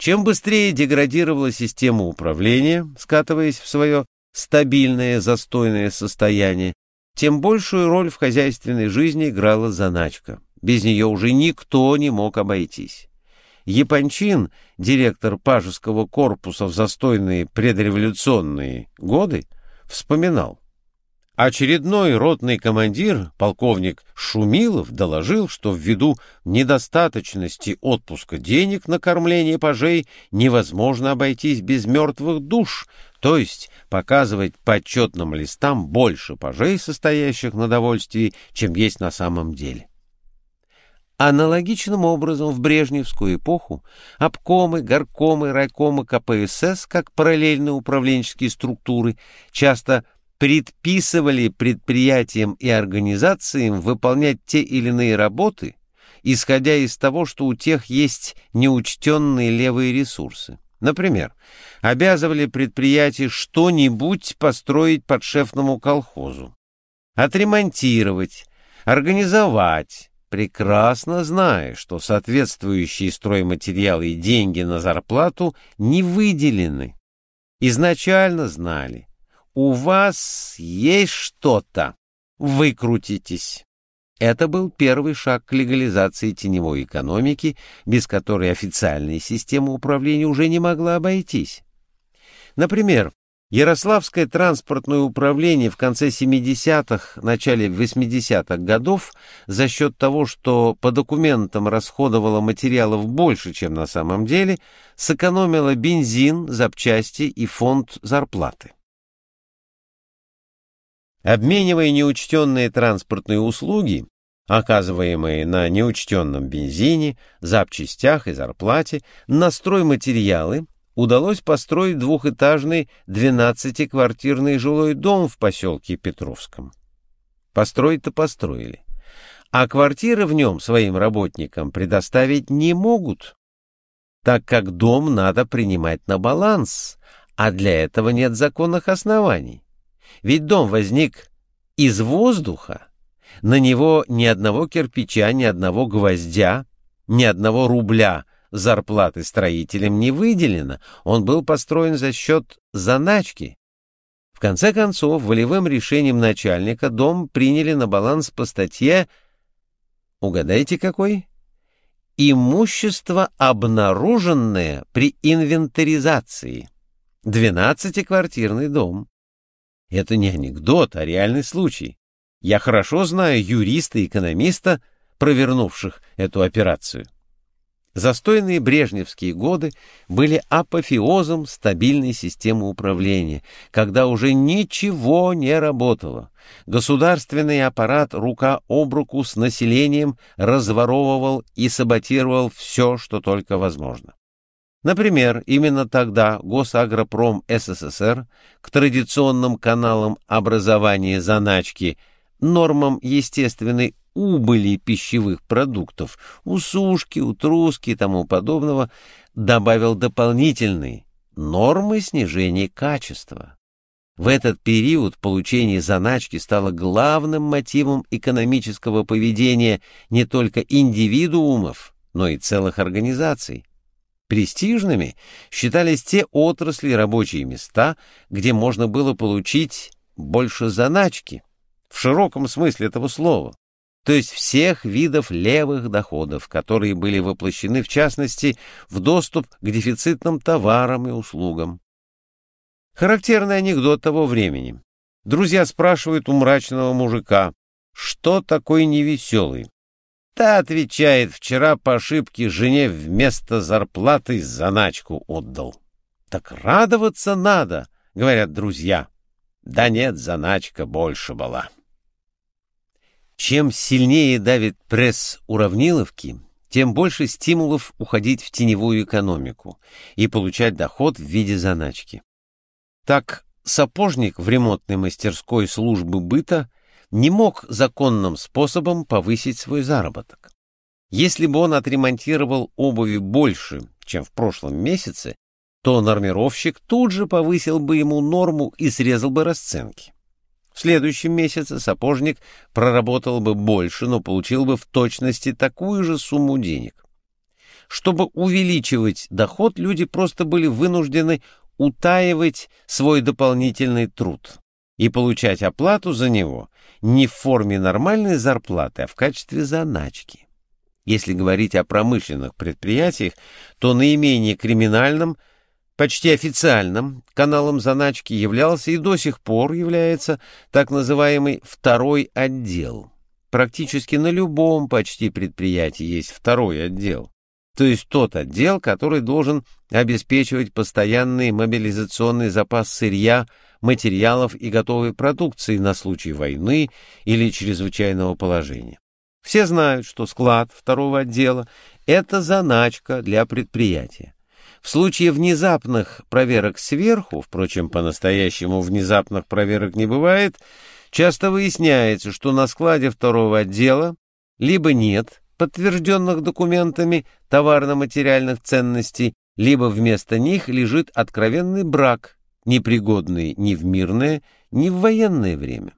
Чем быстрее деградировала система управления, скатываясь в свое стабильное застойное состояние, тем большую роль в хозяйственной жизни играла заначка. Без нее уже никто не мог обойтись. Япончин, директор пажеского корпуса в застойные предреволюционные годы, вспоминал. Очередной ротный командир, полковник Шумилов, доложил, что ввиду недостаточности отпуска денег на кормление пажей невозможно обойтись без мертвых душ, то есть показывать по отчетным листам больше пажей, состоящих на довольствии, чем есть на самом деле. Аналогичным образом в Брежневскую эпоху обкомы, горкомы, райкомы КПСС, как параллельные управленческие структуры, часто предписывали предприятиям и организациям выполнять те или иные работы, исходя из того, что у тех есть неучтенные левые ресурсы. Например, обязывали предприятие что-нибудь построить подшефному колхозу, отремонтировать, организовать, прекрасно зная, что соответствующие стройматериалы и деньги на зарплату не выделены. Изначально знали, у вас есть что-то, выкрутитесь. Это был первый шаг к легализации теневой экономики, без которой официальная система управления уже не могла обойтись. Например, Ярославское транспортное управление в конце 70-х, начале 80-х годов за счет того, что по документам расходовало материалов больше, чем на самом деле, сэкономило бензин, запчасти и фонд зарплаты. Обменивая неучтенные транспортные услуги, оказываемые на неучтенном бензине, запчастях и зарплате, на стройматериалы, удалось построить двухэтажный 12-квартирный жилой дом в поселке Петровском. Построить-то построили. А квартиры в нем своим работникам предоставить не могут, так как дом надо принимать на баланс, а для этого нет законных оснований. Ведь дом возник из воздуха, на него ни одного кирпича, ни одного гвоздя, ни одного рубля зарплаты строителям не выделено, он был построен за счет заначки. В конце концов, волевым решением начальника дом приняли на баланс по статье, угадайте какой? Имущество, обнаруженное при инвентаризации. Двенадцатиквартирный дом. Это не анекдот, а реальный случай. Я хорошо знаю юриста и экономиста, провернувших эту операцию. Застойные брежневские годы были апофеозом стабильной системы управления, когда уже ничего не работало. Государственный аппарат рука об руку с населением разворовывал и саботировал все, что только возможно. Например, именно тогда Госагропром СССР к традиционным каналам образования заначки, нормам естественной убыли пищевых продуктов, усушки, утруски и тому подобного, добавил дополнительные нормы снижения качества. В этот период получение заначки стало главным мотивом экономического поведения не только индивидуумов, но и целых организаций. Престижными считались те отрасли и рабочие места, где можно было получить больше заначки, в широком смысле этого слова, то есть всех видов левых доходов, которые были воплощены, в частности, в доступ к дефицитным товарам и услугам. Характерный анекдот того времени. Друзья спрашивают у мрачного мужика, что такой невеселый. Та отвечает, вчера по ошибке жене вместо зарплаты заначку отдал. Так радоваться надо, говорят друзья. Да нет, заначка больше была. Чем сильнее давит пресс уравниловки, тем больше стимулов уходить в теневую экономику и получать доход в виде заначки. Так, сапожник в ремонтной мастерской службы быта не мог законным способом повысить свой заработок. Если бы он отремонтировал обуви больше, чем в прошлом месяце, то нормировщик тут же повысил бы ему норму и срезал бы расценки. В следующем месяце сапожник проработал бы больше, но получил бы в точности такую же сумму денег. чтобы увеличивать доход, люди просто были вынуждены утаивать свой дополнительный труд и получать оплату за него не в форме нормальной зарплаты, а в качестве заначки. Если говорить о промышленных предприятиях, то наименее криминальным, почти официальным каналом заначки являлся и до сих пор является так называемый «второй отдел». Практически на любом почти предприятии есть второй отдел, то есть тот отдел, который должен обеспечивать постоянный мобилизационный запас сырья, материалов и готовой продукции на случай войны или чрезвычайного положения. Все знают, что склад второго отдела – это заначка для предприятия. В случае внезапных проверок сверху, впрочем, по-настоящему внезапных проверок не бывает, часто выясняется, что на складе второго отдела либо нет подтвержденных документами товарно-материальных ценностей, либо вместо них лежит откровенный брак, непригодный ни в мирное, ни в военное время.